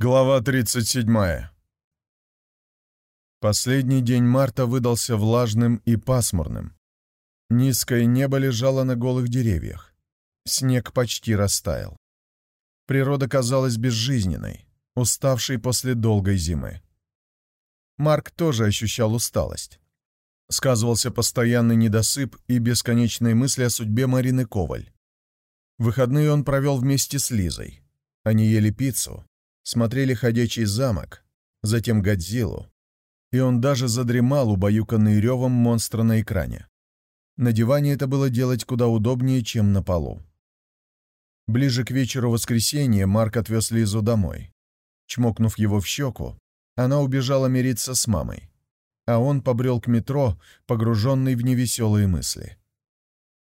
Глава 37. Последний день марта выдался влажным и пасмурным. Низкое небо лежало на голых деревьях. Снег почти растаял. Природа казалась безжизненной, уставшей после долгой зимы. Марк тоже ощущал усталость. Сказывался постоянный недосып и бесконечные мысли о судьбе Марины Коваль. Выходные он провел вместе с Лизой. Они ели пиццу, смотрели «Ходячий замок», затем «Годзиллу», и он даже задремал, убаюканный ревом монстра на экране. На диване это было делать куда удобнее, чем на полу. Ближе к вечеру воскресенья Марк отвез Лизу домой. Чмокнув его в щеку, она убежала мириться с мамой, а он побрел к метро, погруженный в невеселые мысли.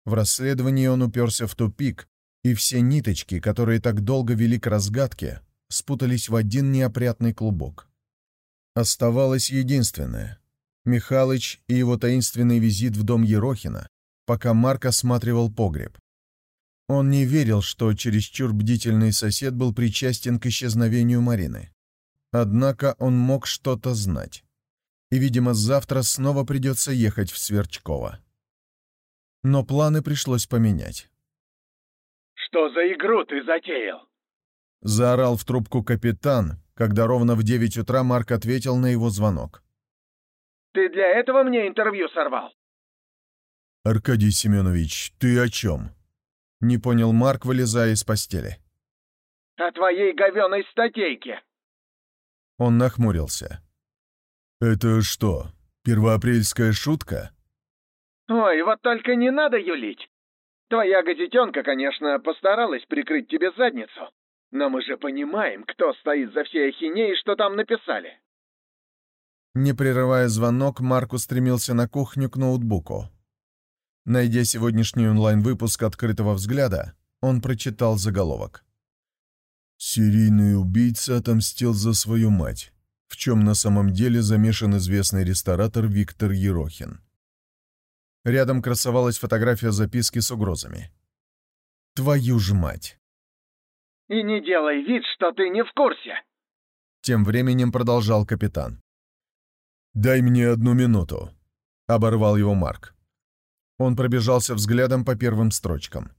В расследовании он уперся в тупик, и все ниточки, которые так долго вели к разгадке, спутались в один неопрятный клубок. Оставалось единственное — Михалыч и его таинственный визит в дом Ерохина, пока Марк осматривал погреб. Он не верил, что чересчур бдительный сосед был причастен к исчезновению Марины. Однако он мог что-то знать. И, видимо, завтра снова придется ехать в Сверчково. Но планы пришлось поменять. «Что за игру ты затеял?» Заорал в трубку капитан, когда ровно в девять утра Марк ответил на его звонок. «Ты для этого мне интервью сорвал?» «Аркадий Семенович, ты о чем?» Не понял Марк, вылезая из постели. «О твоей говеной статейке!» Он нахмурился. «Это что, первоапрельская шутка?» «Ой, вот только не надо юлить. Твоя газетенка, конечно, постаралась прикрыть тебе задницу. Но мы же понимаем, кто стоит за всей ахинеей, что там написали. Не прерывая звонок, Марк устремился на кухню к ноутбуку. Найдя сегодняшний онлайн-выпуск «Открытого взгляда», он прочитал заголовок. «Серийный убийца отомстил за свою мать», в чем на самом деле замешан известный ресторатор Виктор Ерохин. Рядом красовалась фотография записки с угрозами. «Твою ж мать!» И не делай вид, что ты не в курсе. Тем временем продолжал капитан. «Дай мне одну минуту», — оборвал его Марк. Он пробежался взглядом по первым строчкам.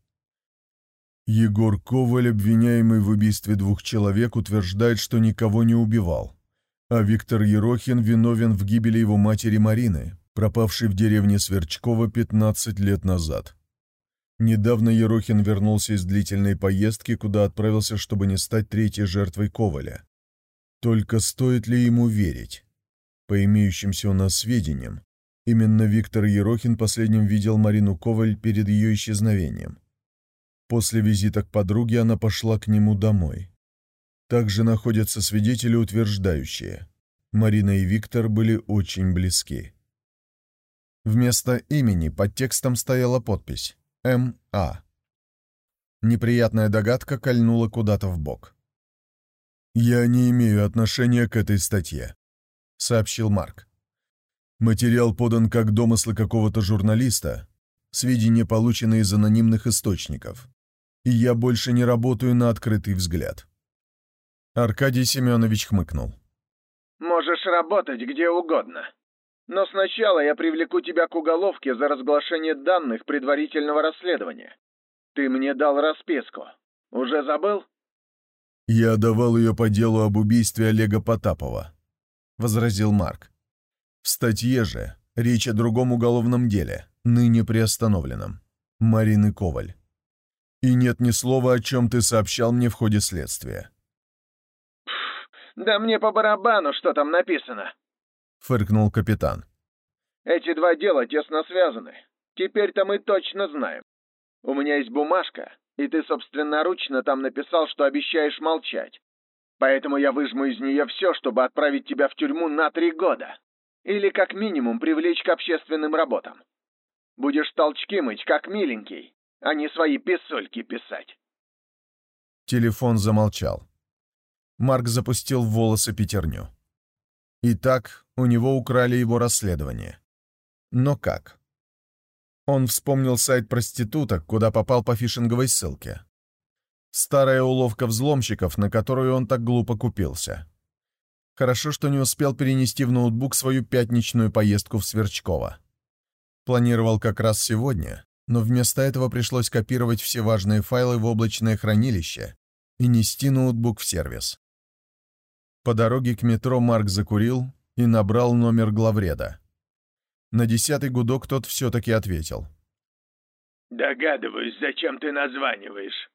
Егор Коваль, обвиняемый в убийстве двух человек, утверждает, что никого не убивал, а Виктор Ерохин виновен в гибели его матери Марины, пропавшей в деревне Сверчкова 15 лет назад. Недавно Ерохин вернулся из длительной поездки, куда отправился, чтобы не стать третьей жертвой Коваля. Только стоит ли ему верить? По имеющимся у нас сведениям, именно Виктор Ерохин последним видел Марину Коваль перед ее исчезновением. После визита к подруге она пошла к нему домой. Также находятся свидетели, утверждающие, Марина и Виктор были очень близки. Вместо имени под текстом стояла подпись М.А. Неприятная догадка кольнула куда-то в бок. «Я не имею отношения к этой статье», — сообщил Марк. «Материал подан как домыслы какого-то журналиста, сведения получены из анонимных источников, и я больше не работаю на открытый взгляд». Аркадий Семенович хмыкнул. «Можешь работать где угодно. Но сначала я привлеку тебя к уголовке за разглашение данных предварительного расследования. Ты мне дал расписку. Уже забыл? Я давал ее по делу об убийстве Олега Потапова, возразил Марк. В статье же речь о другом уголовном деле, ныне приостановленном. Марины Коваль. И нет ни слова, о чем ты сообщал мне в ходе следствия. Да мне по барабану, что там написано. — фыркнул капитан. «Эти два дела тесно связаны. Теперь-то мы точно знаем. У меня есть бумажка, и ты собственноручно там написал, что обещаешь молчать. Поэтому я выжму из нее все, чтобы отправить тебя в тюрьму на три года. Или как минимум привлечь к общественным работам. Будешь толчки мыть, как миленький, а не свои писульки писать». Телефон замолчал. Марк запустил в волосы пятерню. Итак, у него украли его расследование. Но как? Он вспомнил сайт проституток, куда попал по фишинговой ссылке. Старая уловка взломщиков, на которую он так глупо купился. Хорошо, что не успел перенести в ноутбук свою пятничную поездку в Сверчково. Планировал как раз сегодня, но вместо этого пришлось копировать все важные файлы в облачное хранилище и нести ноутбук в сервис. По дороге к метро Марк закурил и набрал номер главреда. На десятый гудок тот все-таки ответил. «Догадываюсь, зачем ты названиваешь».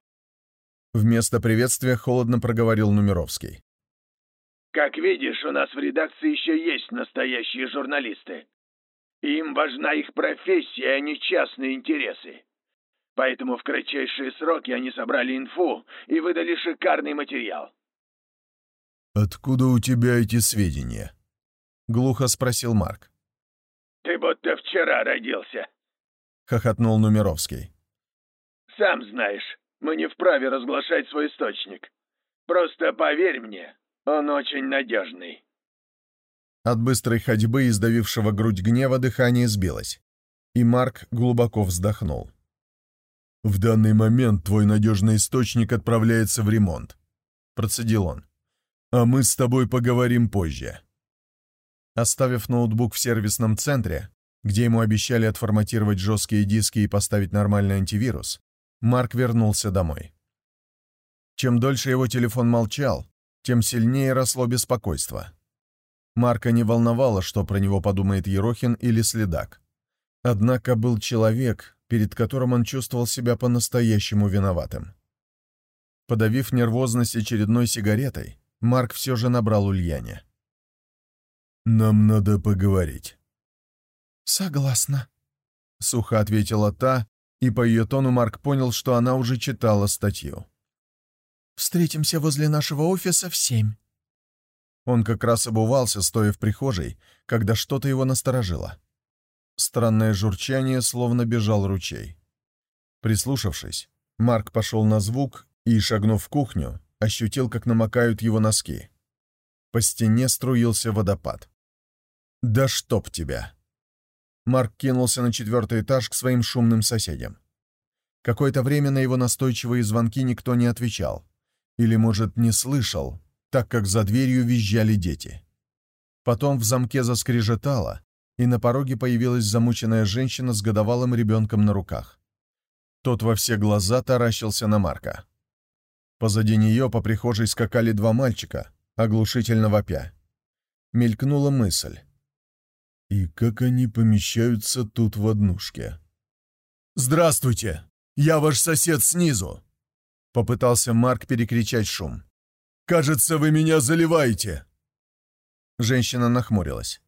Вместо приветствия холодно проговорил Нумеровский. Как видишь, у нас в редакции еще есть настоящие журналисты. Им важна их профессия, а не частные интересы. Поэтому в кратчайшие сроки они собрали инфу и выдали шикарный материал. «Откуда у тебя эти сведения?» — глухо спросил Марк. «Ты будто вчера родился», — хохотнул Нумеровский. «Сам знаешь, мы не вправе разглашать свой источник. Просто поверь мне, он очень надежный». От быстрой ходьбы и сдавившего грудь гнева дыхание сбилось, и Марк глубоко вздохнул. «В данный момент твой надежный источник отправляется в ремонт», — процедил он. «А мы с тобой поговорим позже». Оставив ноутбук в сервисном центре, где ему обещали отформатировать жесткие диски и поставить нормальный антивирус, Марк вернулся домой. Чем дольше его телефон молчал, тем сильнее росло беспокойство. Марка не волновало, что про него подумает Ерохин или следак. Однако был человек, перед которым он чувствовал себя по-настоящему виноватым. Подавив нервозность очередной сигаретой, Марк все же набрал Ульяне. «Нам надо поговорить». «Согласна», — сухо ответила та, и по ее тону Марк понял, что она уже читала статью. Встретимся возле нашего офиса в семь». Он как раз обувался, стоя в прихожей, когда что-то его насторожило. Странное журчание, словно бежал ручей. Прислушавшись, Марк пошел на звук и, шагнув в кухню, ощутил, как намокают его носки. По стене струился водопад. «Да чтоб тебя!» Марк кинулся на четвертый этаж к своим шумным соседям. Какое-то время на его настойчивые звонки никто не отвечал. Или, может, не слышал, так как за дверью визжали дети. Потом в замке заскрежетало, и на пороге появилась замученная женщина с годовалым ребенком на руках. Тот во все глаза таращился на Марка. Позади нее по прихожей скакали два мальчика, оглушительно вопя. Мелькнула мысль. И как они помещаются тут в однушке? «Здравствуйте! Я ваш сосед снизу!» Попытался Марк перекричать шум. «Кажется, вы меня заливаете!» Женщина нахмурилась.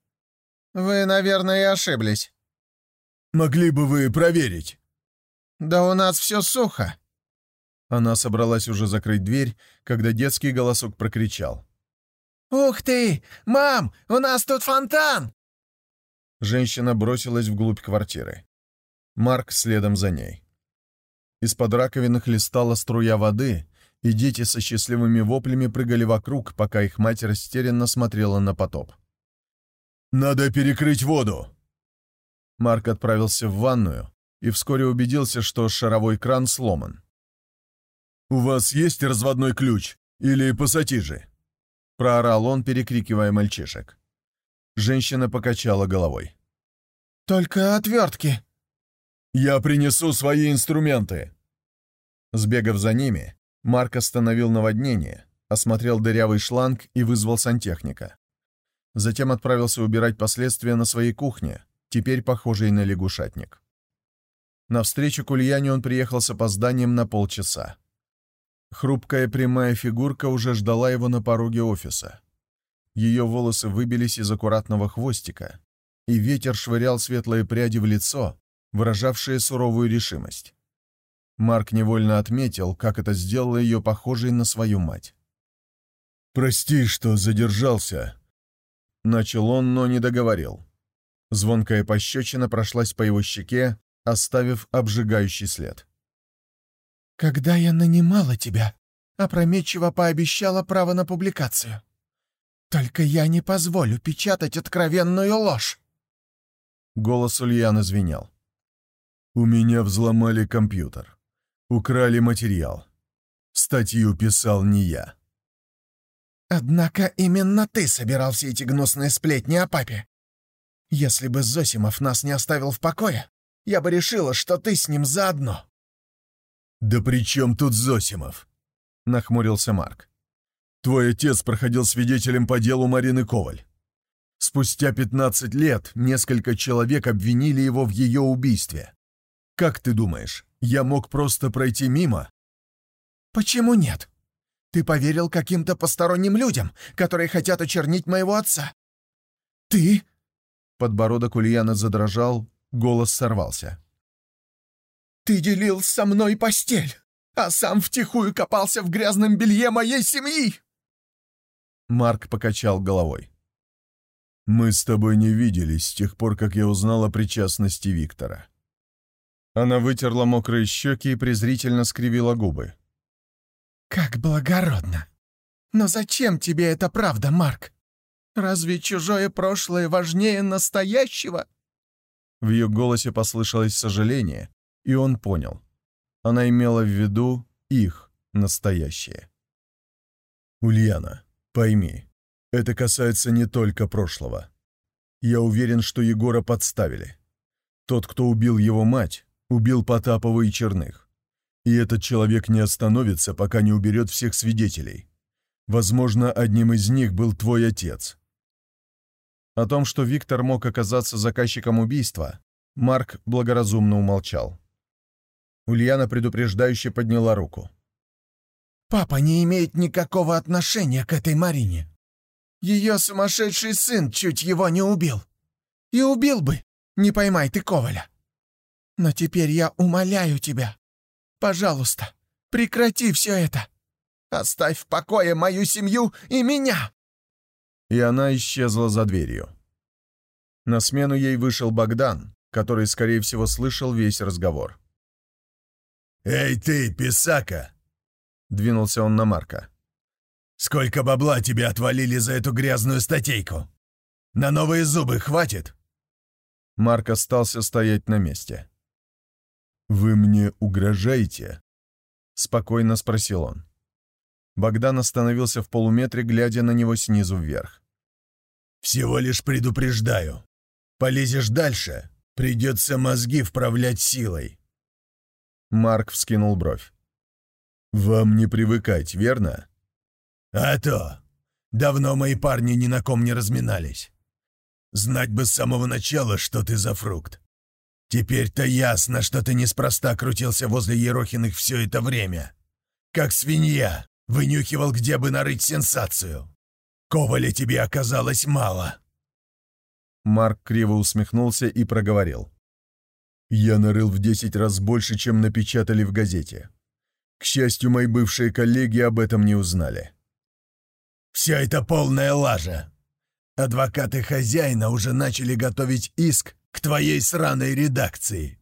«Вы, наверное, ошиблись». «Могли бы вы проверить?» «Да у нас все сухо». Она собралась уже закрыть дверь, когда детский голосок прокричал. «Ух ты! Мам, у нас тут фонтан!» Женщина бросилась вглубь квартиры. Марк следом за ней. Из-под раковины хлестала струя воды, и дети со счастливыми воплями прыгали вокруг, пока их мать растерянно смотрела на потоп. «Надо перекрыть воду!» Марк отправился в ванную и вскоре убедился, что шаровой кран сломан. «У вас есть разводной ключ или пассатижи?» — проорал он, перекрикивая мальчишек. Женщина покачала головой. «Только отвертки». «Я принесу свои инструменты!» Сбегав за ними, Марк остановил наводнение, осмотрел дырявый шланг и вызвал сантехника. Затем отправился убирать последствия на своей кухне, теперь похожей на лягушатник. На встречу к Ульяне он приехал с опозданием на полчаса. Хрупкая прямая фигурка уже ждала его на пороге офиса. Ее волосы выбились из аккуратного хвостика, и ветер швырял светлые пряди в лицо, выражавшие суровую решимость. Марк невольно отметил, как это сделало ее похожей на свою мать. «Прости, что задержался», — начал он, но не договорил. Звонкая пощечина прошлась по его щеке, оставив обжигающий след. «Когда я нанимала тебя, опрометчиво пообещала право на публикацию. Только я не позволю печатать откровенную ложь!» Голос Ульяны звенел. «У меня взломали компьютер. Украли материал. Статью писал не я. Однако именно ты собирал все эти гнусные сплетни о папе. Если бы Зосимов нас не оставил в покое, я бы решила, что ты с ним заодно. «Да при чем тут Зосимов?» — нахмурился Марк. «Твой отец проходил свидетелем по делу Марины Коваль. Спустя 15 лет несколько человек обвинили его в ее убийстве. Как ты думаешь, я мог просто пройти мимо?» «Почему нет? Ты поверил каким-то посторонним людям, которые хотят очернить моего отца. Ты...» Подбородок Ульяна задрожал, голос сорвался. «Ты делил со мной постель, а сам втихую копался в грязном белье моей семьи!» Марк покачал головой. «Мы с тобой не виделись с тех пор, как я узнал о причастности Виктора». Она вытерла мокрые щеки и презрительно скривила губы. «Как благородно! Но зачем тебе эта правда, Марк? Разве чужое прошлое важнее настоящего?» В ее голосе послышалось сожаление, и он понял. Она имела в виду их настоящее. «Ульяна, пойми, это касается не только прошлого. Я уверен, что Егора подставили. Тот, кто убил его мать, убил Потапова и Черных. И этот человек не остановится, пока не уберет всех свидетелей. Возможно, одним из них был твой отец. О том, что Виктор мог оказаться заказчиком убийства, Марк благоразумно умолчал. Ульяна предупреждающе подняла руку. «Папа не имеет никакого отношения к этой Марине. Ее сумасшедший сын чуть его не убил. И убил бы, не поймай ты Коваля. Но теперь я умоляю тебя, пожалуйста, прекрати все это. Оставь в покое мою семью и меня!» И она исчезла за дверью. На смену ей вышел Богдан, который, скорее всего, слышал весь разговор. «Эй ты, писака!» — двинулся он на Марка. «Сколько бабла тебе отвалили за эту грязную статейку? На новые зубы хватит?» Марк остался стоять на месте. «Вы мне угрожаете?» — спокойно спросил он. Богдан остановился в полуметре, глядя на него снизу вверх. «Всего лишь предупреждаю. Полезешь дальше, придется мозги вправлять силой. Марк вскинул бровь. «Вам не привыкать, верно?» «А то! Давно мои парни ни на ком не разминались. Знать бы с самого начала, что ты за фрукт. Теперь-то ясно, что ты неспроста крутился возле Ерохиных все это время. Как свинья, вынюхивал, где бы нарыть сенсацию. Коваля тебе оказалось мало». Марк криво усмехнулся и проговорил. Я нарыл в десять раз больше, чем напечатали в газете. К счастью, мои бывшие коллеги об этом не узнали. «Все это полная лажа. Адвокаты хозяина уже начали готовить иск к твоей сраной редакции»,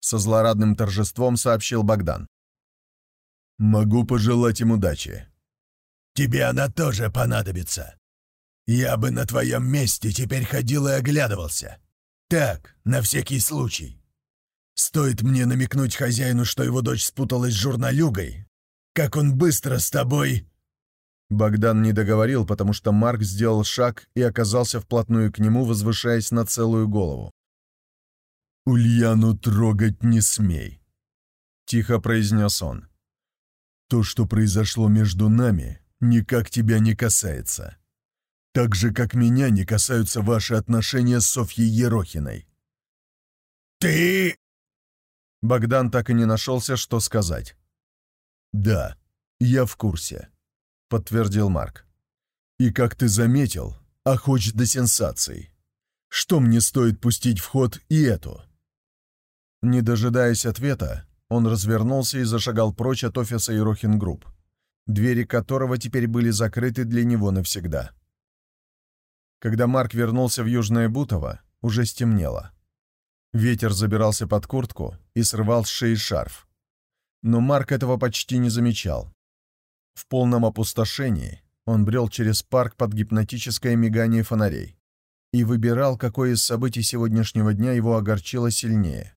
со злорадным торжеством сообщил Богдан. «Могу пожелать им удачи». «Тебе она тоже понадобится. Я бы на твоем месте теперь ходил и оглядывался. Так, на всякий случай. Стоит мне намекнуть хозяину, что его дочь спуталась с журналюгой, как он быстро с тобой...» Богдан не договорил, потому что Марк сделал шаг и оказался вплотную к нему, возвышаясь на целую голову. «Ульяну трогать не смей», — тихо произнес он. «То, что произошло между нами, никак тебя не касается. Так же, как меня не касаются ваши отношения с Софьей Ерохиной». «Ты...» Богдан так и не нашелся, что сказать. «Да, я в курсе», — подтвердил Марк. «И как ты заметил, охоч до сенсаций. Что мне стоит пустить в ход и эту?» Не дожидаясь ответа, он развернулся и зашагал прочь от офиса Ерохин Групп, двери которого теперь были закрыты для него навсегда. Когда Марк вернулся в Южное Бутово, уже стемнело. Ветер забирался под куртку и срывал с шеи шарф. Но Марк этого почти не замечал. В полном опустошении он брел через парк под гипнотическое мигание фонарей и выбирал, какое из событий сегодняшнего дня его огорчило сильнее.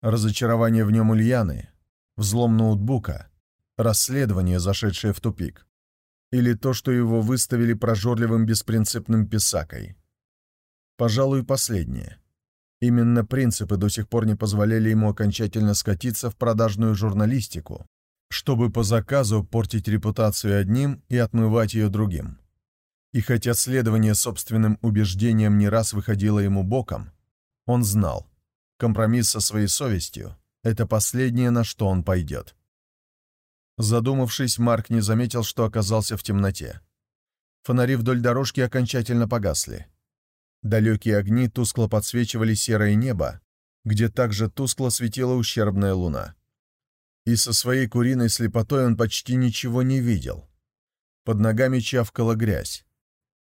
Разочарование в нем Ульяны, взлом ноутбука, расследование, зашедшее в тупик, или то, что его выставили прожорливым беспринципным писакой. Пожалуй, последнее. Именно принципы до сих пор не позволяли ему окончательно скатиться в продажную журналистику, чтобы по заказу портить репутацию одним и отмывать ее другим. И хотя следование собственным убеждениям не раз выходило ему боком, он знал, компромисс со своей совестью — это последнее, на что он пойдет. Задумавшись, Марк не заметил, что оказался в темноте. Фонари вдоль дорожки окончательно погасли. Далекие огни тускло подсвечивали серое небо, где также тускло светила ущербная луна. И со своей куриной слепотой он почти ничего не видел. Под ногами чавкала грязь.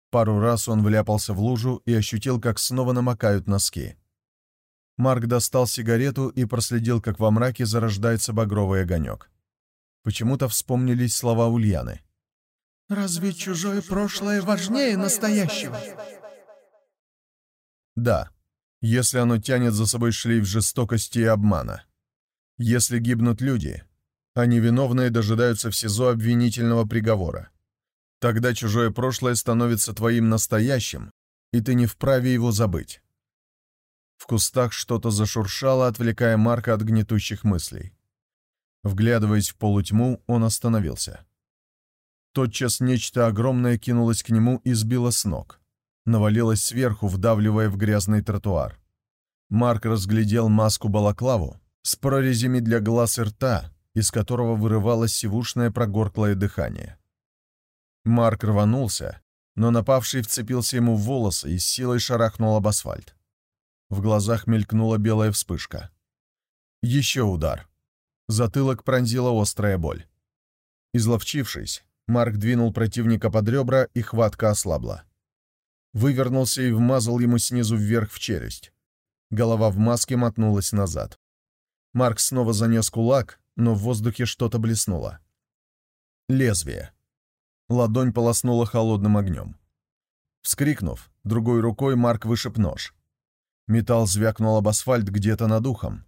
Пару раз он вляпался в лужу и ощутил, как снова намокают носки. Марк достал сигарету и проследил, как во мраке зарождается багровый огонек. Почему-то вспомнились слова Ульяны. «Разве чужое прошлое важнее настоящего?» Да, если оно тянет за собой шлейф жестокости и обмана. Если гибнут люди, а невиновные дожидаются в СИЗО обвинительного приговора. Тогда чужое прошлое становится твоим настоящим, и ты не вправе его забыть. В кустах что-то зашуршало, отвлекая Марка от гнетущих мыслей. Вглядываясь в полутьму, он остановился. Тотчас нечто огромное кинулось к нему и сбило с ног. Навалилось сверху, вдавливая в грязный тротуар. Марк разглядел маску-балаклаву с прорезями для глаз и рта, из которого вырывалось сивушное прогорклое дыхание. Марк рванулся, но напавший вцепился ему в волосы и с силой шарахнул об асфальт. В глазах мелькнула белая вспышка. Еще удар. Затылок пронзила острая боль. Изловчившись, Марк двинул противника под ребра, и хватка ослабла. Вывернулся и вмазал ему снизу вверх в челюсть. Голова в маске мотнулась назад. Марк снова занес кулак, но в воздухе что-то блеснуло. Лезвие. Ладонь полоснула холодным огнем. Вскрикнув, другой рукой Марк вышиб нож. Металл звякнул об асфальт где-то над ухом.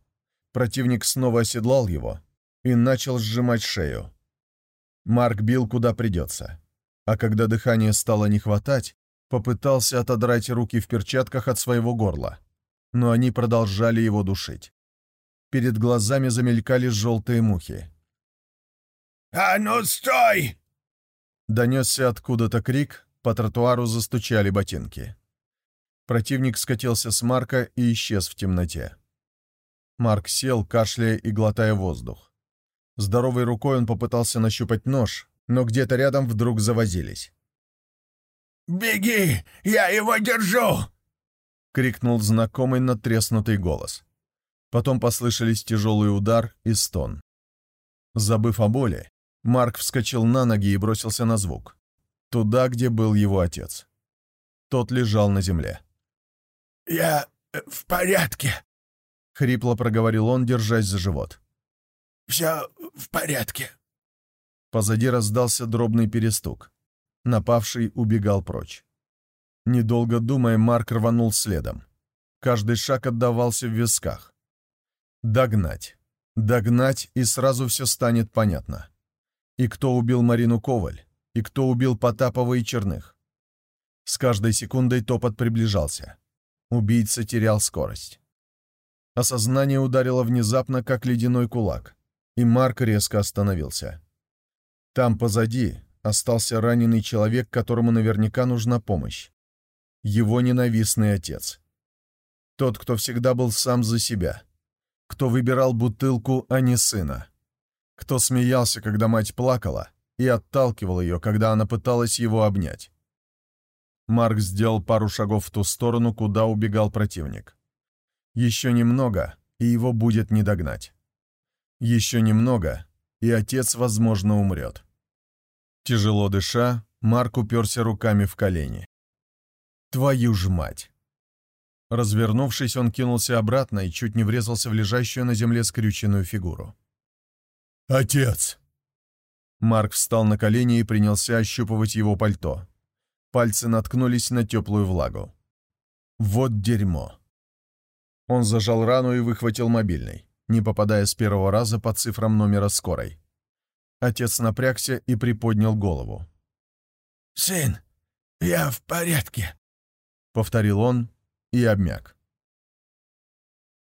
Противник снова оседлал его и начал сжимать шею. Марк бил куда придется. А когда дыхание стало не хватать, попытался отодрать руки в перчатках от своего горла. Но они продолжали его душить. Перед глазами замелькали желтые мухи. «А ну, стой!» Донесся откуда-то крик, по тротуару застучали ботинки. Противник скатился с Марка и исчез в темноте. Марк сел, кашляя и глотая воздух. Здоровой рукой он попытался нащупать нож, но где-то рядом вдруг завозились. «Беги! Я его держу!» — крикнул знакомый надтреснутый голос. Потом послышались тяжелый удар и стон. Забыв о боли, Марк вскочил на ноги и бросился на звук. Туда, где был его отец. Тот лежал на земле. «Я э, в порядке», — хрипло проговорил он, держась за живот. «Все в порядке». Позади раздался дробный перестук. Напавший убегал прочь. Недолго думая, Марк рванул следом. Каждый шаг отдавался в висках. Догнать. Догнать, и сразу все станет понятно и кто убил Марину Коваль, и кто убил Потапова и Черных. С каждой секундой топот приближался. Убийца терял скорость. Осознание ударило внезапно, как ледяной кулак, и Марк резко остановился. Там позади остался раненый человек, которому наверняка нужна помощь. Его ненавистный отец. Тот, кто всегда был сам за себя. Кто выбирал бутылку, а не сына кто смеялся, когда мать плакала, и отталкивал ее, когда она пыталась его обнять. Марк сделал пару шагов в ту сторону, куда убегал противник. Еще немного, и его будет не догнать. Еще немного, и отец, возможно, умрет. Тяжело дыша, Марк уперся руками в колени. «Твою ж мать!» Развернувшись, он кинулся обратно и чуть не врезался в лежащую на земле скрюченную фигуру. «Отец!» Марк встал на колени и принялся ощупывать его пальто. Пальцы наткнулись на теплую влагу. Вот дерьмо. Он зажал рану и выхватил мобильный, не попадая с первого раза по цифрам номера скорой. Отец напрягся и приподнял голову. «Сын, я в порядке», — повторил он и обмяк.